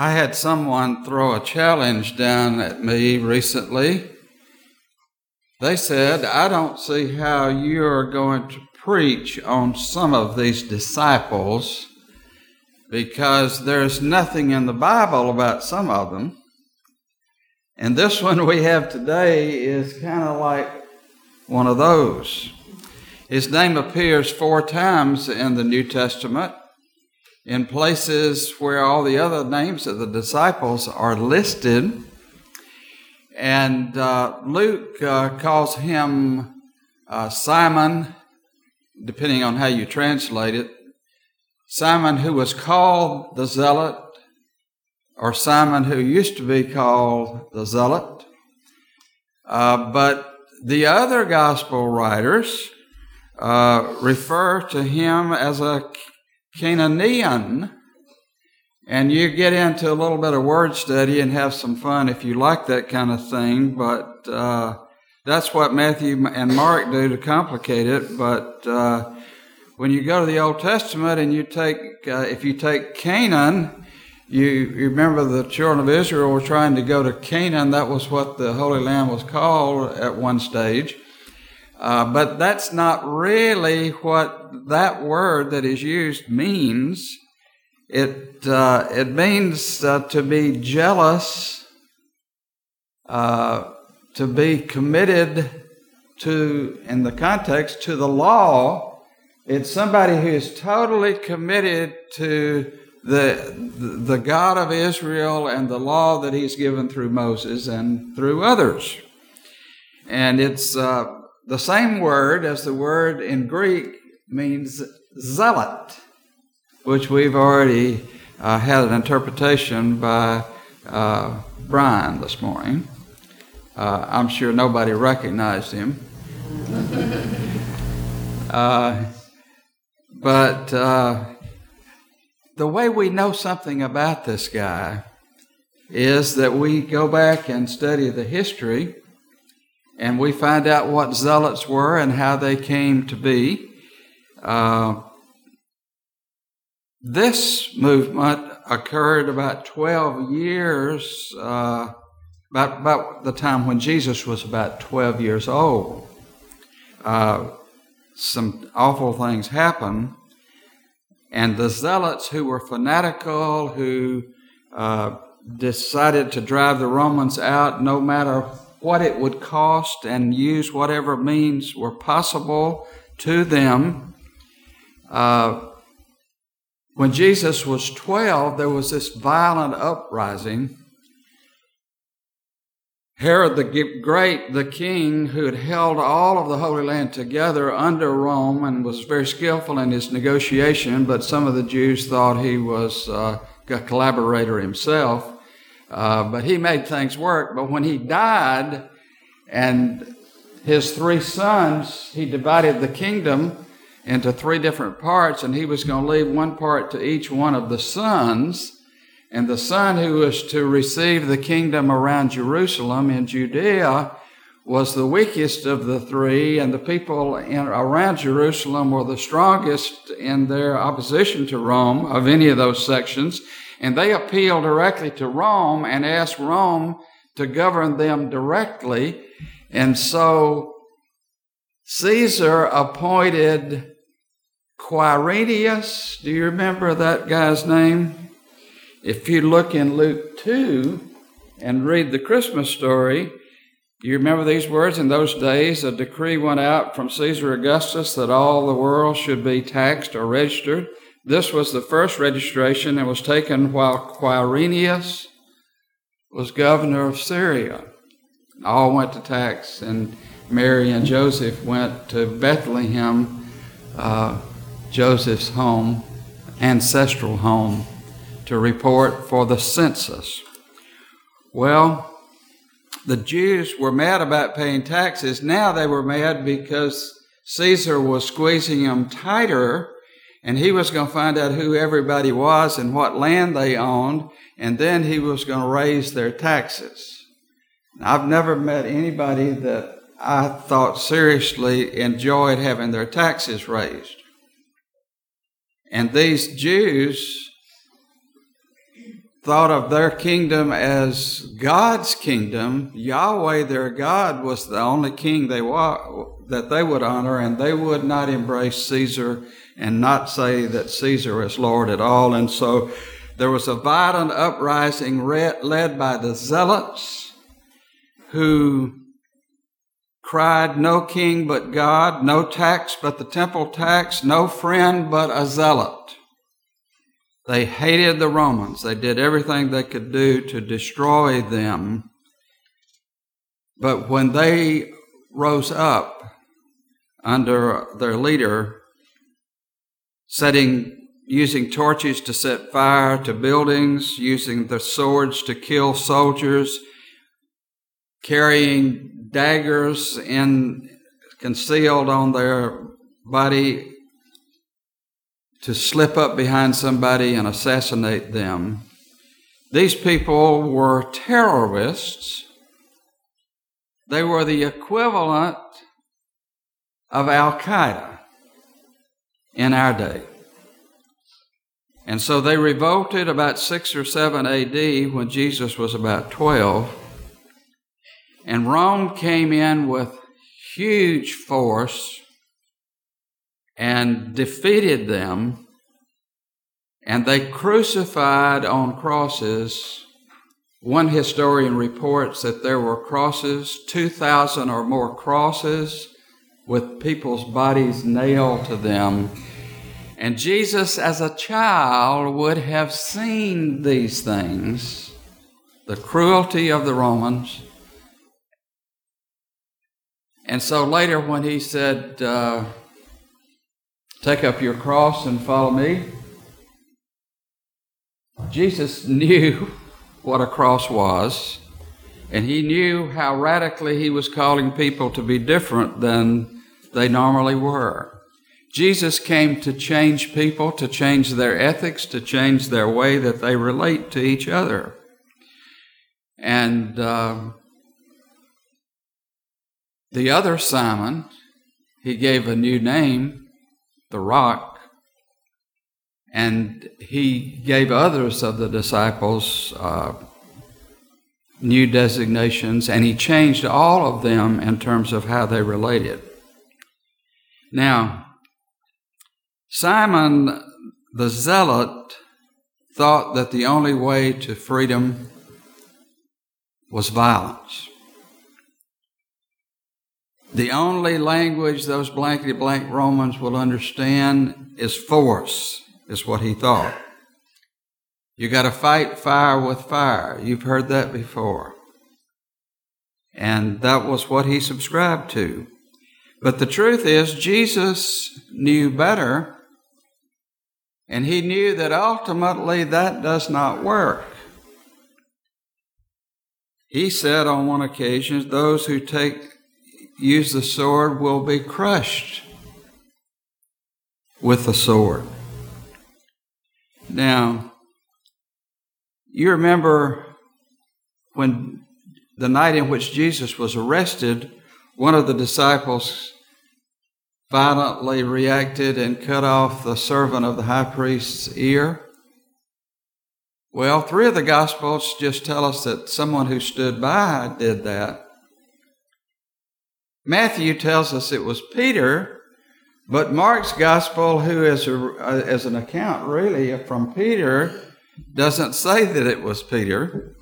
I had someone throw a challenge down at me recently. They said, I don't see how you're going to preach on some of these disciples because there's nothing in the Bible about some of them. And this one we have today is kind of like one of those. His name appears four times in the New Testament in places where all the other names of the disciples are listed. And uh, Luke uh, calls him uh, Simon, depending on how you translate it. Simon, who was called the Zealot, or Simon, who used to be called the Zealot. Uh, but the other gospel writers uh, refer to him as a Canaanian. And you get into a little bit of word study and have some fun if you like that kind of thing, but uh, that's what Matthew and Mark do to complicate it. But uh, when you go to the Old Testament and you take, uh, if you take Canaan, you, you, remember the children of Israel were trying to go to Canaan. That was what the Holy Land was called at one stage. Uh, but that's not really what that word that is used means. It, uh, it means uh, to be jealous, uh, to be committed to, in the context, to the law. It's somebody who is totally committed to the, the God of Israel and the law that he's given through Moses and through others. And it's uh, the same word as the word in Greek means zealot, which we've already uh, had an interpretation by uh, Brian this morning. Uh, I'm sure nobody recognized him. Uh, but uh, the way we know something about this guy is that we go back and study the history and we find out what zealots were and how they came to be. Uh, this movement occurred about 12 years, uh, about, about the time when Jesus was about 12 years old. Uh, some awful things happened, and the zealots who were fanatical, who uh, decided to drive the Romans out no matter what it would cost and use whatever means were possible to them. Uh, when Jesus was 12, there was this violent uprising. Herod the Great, the king who had held all of the Holy Land together under Rome and was very skillful in his negotiation, but some of the Jews thought he was uh, a collaborator himself. Uh, but he made things work. But when he died and his three sons, he divided the kingdom into three different parts, and he was going to leave one part to each one of the sons. And the son who was to receive the kingdom around Jerusalem in Judea was the weakest of the three, and the people in, around Jerusalem were the strongest in their opposition to Rome of any of those sections. And they appealed directly to Rome and asked Rome to govern them directly. And so Caesar appointed Quirinius. Do you remember that guy's name? If you look in Luke 2 and read the Christmas story, you remember these words? In those days, a decree went out from Caesar Augustus that all the world should be taxed or registered. This was the first registration and was taken while Quirinius was governor of Syria. All went to tax, and Mary and Joseph went to Bethlehem, uh, Joseph's home, ancestral home, to report for the census. Well, the Jews were mad about paying taxes. Now they were mad because Caesar was squeezing them tighter and he was going to find out who everybody was and what land they owned, and then he was going to raise their taxes. I've never met anybody that I thought seriously enjoyed having their taxes raised. And these Jews thought of their kingdom as God's kingdom. Yahweh, their God, was the only king they wa- that they would honor, and they would not embrace Caesar and not say that Caesar is Lord at all. And so there was a violent uprising led by the zealots who cried, No king but God, no tax but the temple tax, no friend but a zealot. They hated the Romans. They did everything they could do to destroy them. But when they rose up under their leader, setting using torches to set fire to buildings, using the swords to kill soldiers, carrying daggers in concealed on their body to slip up behind somebody and assassinate them. These people were terrorists. They were the equivalent of Al Qaeda in our day. And so they revolted about 6 or 7 AD when Jesus was about 12. And Rome came in with huge force and defeated them. And they crucified on crosses. One historian reports that there were crosses, 2,000 or more crosses, with people's bodies nailed to them. And Jesus, as a child, would have seen these things the cruelty of the Romans. And so later, when he said, uh, Take up your cross and follow me, Jesus knew what a cross was, and he knew how radically he was calling people to be different than they normally were. Jesus came to change people, to change their ethics, to change their way that they relate to each other. And uh, the other Simon, he gave a new name, the rock, and he gave others of the disciples uh, new designations, and he changed all of them in terms of how they related. Now, Simon the Zealot thought that the only way to freedom was violence. The only language those blankety blank Romans will understand is force, is what he thought. You got to fight fire with fire. You've heard that before. And that was what he subscribed to. But the truth is, Jesus knew better, and he knew that ultimately that does not work. He said on one occasion, those who take use the sword will be crushed with the sword. Now, you remember when the night in which Jesus was arrested, one of the disciples violently reacted and cut off the servant of the high priest's ear. Well, three of the Gospels just tell us that someone who stood by did that. Matthew tells us it was Peter, but Mark's Gospel, who is, a, is an account really from Peter, doesn't say that it was Peter.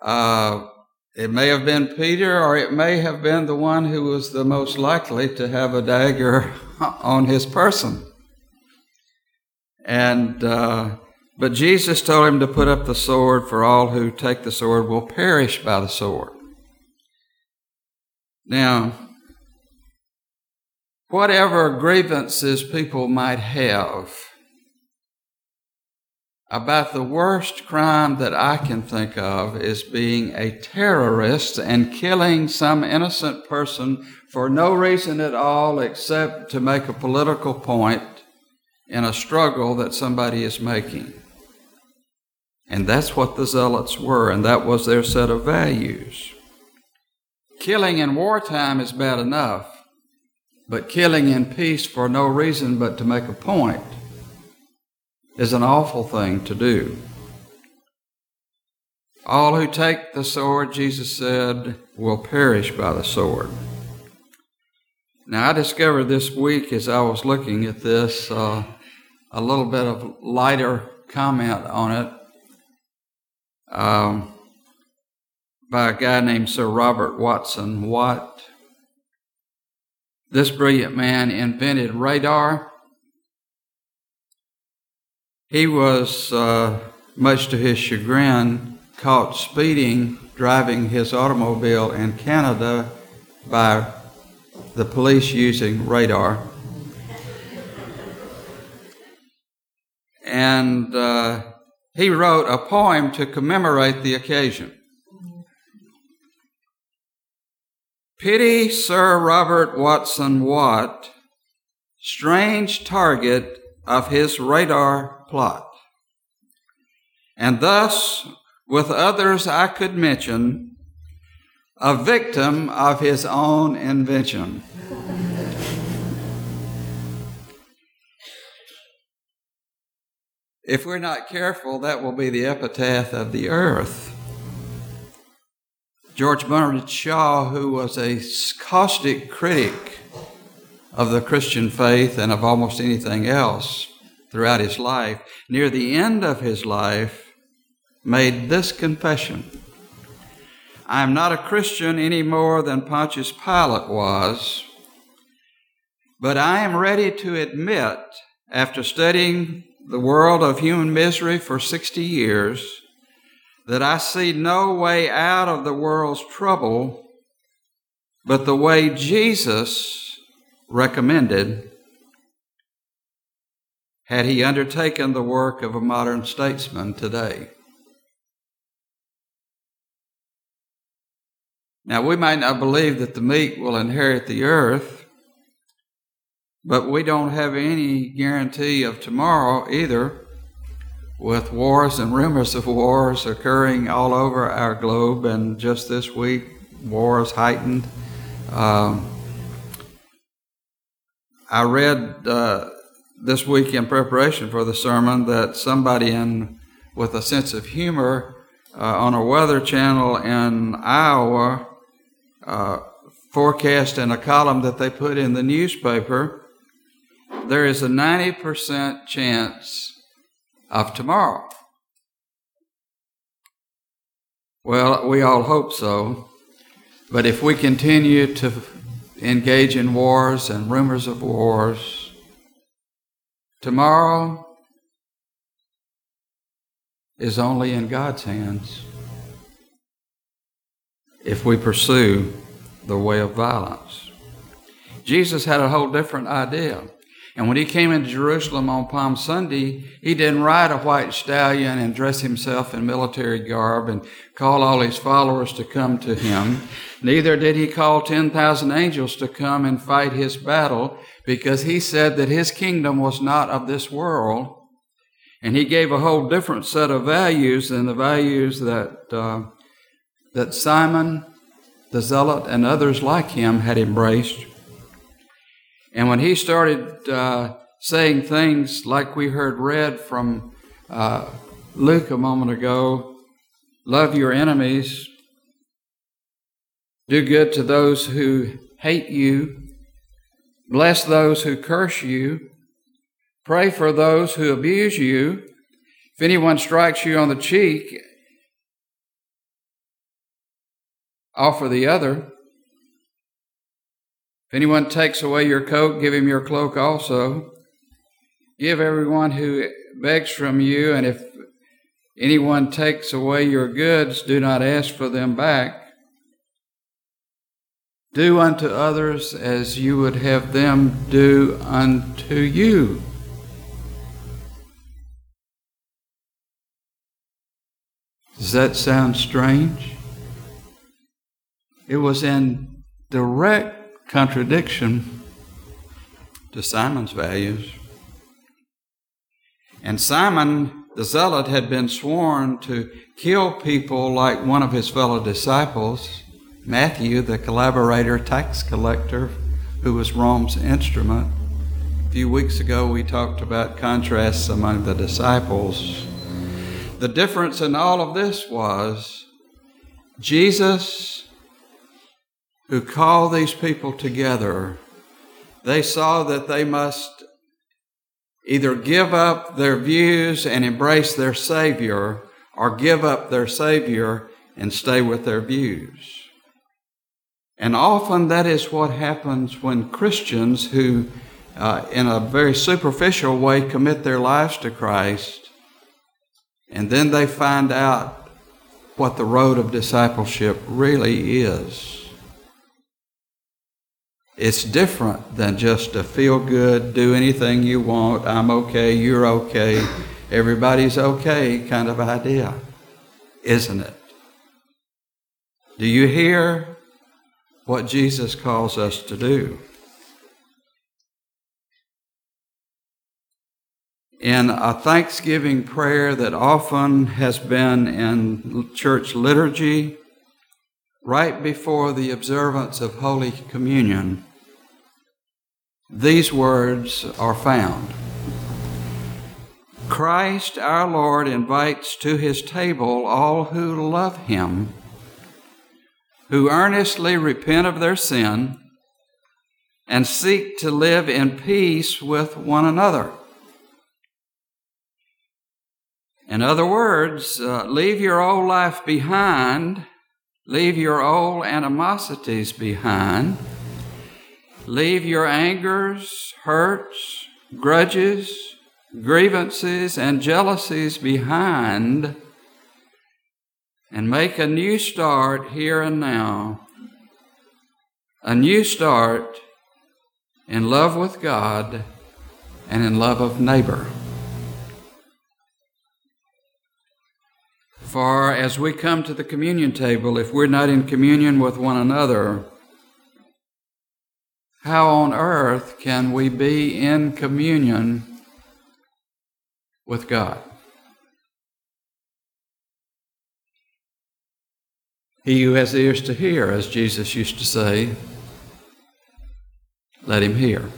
Uh, it may have been Peter, or it may have been the one who was the most likely to have a dagger on his person. And uh, but Jesus told him to put up the sword, for all who take the sword will perish by the sword. Now, whatever grievances people might have about the worst crime that I can think of is being a terrorist and killing some innocent person for no reason at all except to make a political point in a struggle that somebody is making. And that's what the Zealots were, and that was their set of values. Killing in wartime is bad enough, but killing in peace for no reason but to make a point is an awful thing to do. All who take the sword, Jesus said, will perish by the sword. Now, I discovered this week as I was looking at this uh, a little bit of lighter comment on it um, by a guy named Sir Robert Watson Watt. This brilliant man invented radar. He was, uh, much to his chagrin, caught speeding driving his automobile in Canada by the police using radar. And uh, he wrote a poem to commemorate the occasion. Pity Sir Robert Watson Watt, strange target of his radar plot. And thus, with others I could mention, a victim of his own invention. if we're not careful, that will be the epitaph of the earth. George Bernard Shaw, who was a caustic critic of the Christian faith and of almost anything else throughout his life, near the end of his life, made this confession. I am not a Christian any more than Pontius Pilate was, but I am ready to admit, after studying the world of human misery for 60 years, that I see no way out of the world's trouble but the way Jesus recommended had he undertaken the work of a modern statesman today. Now, we might not believe that the meek will inherit the earth, but we don't have any guarantee of tomorrow either with wars and rumors of wars occurring all over our globe, and just this week, wars heightened. Um, I read uh, this week in preparation for the sermon that somebody in with a sense of humor uh, on a weather channel in Iowa uh, forecast in a column that they put in the newspaper there is a 90% chance of tomorrow. Well, we all hope so. But if we continue to engage in wars and rumors of wars, tomorrow is only in God's hands if we pursue the way of violence. Jesus had a whole different idea. And when he came into Jerusalem on Palm Sunday, he didn't ride a white stallion and dress himself in military garb and call all his followers to come to him. Neither did he call 10,000 angels to come and fight his battle because he said that his kingdom was not of this world. And he gave a whole different set of values than the values that, uh, that Simon the Zealot and others like him had embraced. And when he started uh, saying things like we heard read from uh, Luke a moment ago love your enemies, do good to those who hate you, bless those who curse you, pray for those who abuse you. If anyone strikes you on the cheek, offer the other. If anyone takes away your coat, give him your cloak also. Give everyone who begs from you, and if anyone takes away your goods, do not ask for them back. Do unto others as you would have them do unto you. Does that sound strange? It was in direct contradiction to Simon's values. And Simon the Zealot had been sworn to kill people like one of his fellow disciples, Matthew, the collaborator tax collector, who was Rome's instrument. A few weeks ago, we talked about contrasts among the disciples. The difference in all of this was Jesus, who called these people together, they saw that they must either give up their views and embrace their Savior or give up their Savior and stay with their views. And often that is what happens when Christians who, uh, in a very superficial way, commit their lives to Christ, and then they find out what the road of discipleship really is. It's different than just a feel good, do anything you want, I'm okay, you're okay, everybody's okay kind of idea, isn't it? Do you hear what Jesus calls us to do? In a Thanksgiving prayer that often has been in church liturgy, right before the observance of Holy Communion, these words are found. Christ our Lord invites to his table all who love him who earnestly repent of their sin and seek to live in peace with one another. In other words, uh, leave your old life behind, leave your old animosities behind, leave your angers, hurts, grudges, grievances, and jealousies behind and make a new start here and now. A new start in love with God and in love of neighbor. For as we come to the communion table, if we're not in communion with one another, how on earth can we be in communion with God? He who has ears to hear, as Jesus used to say, let him hear.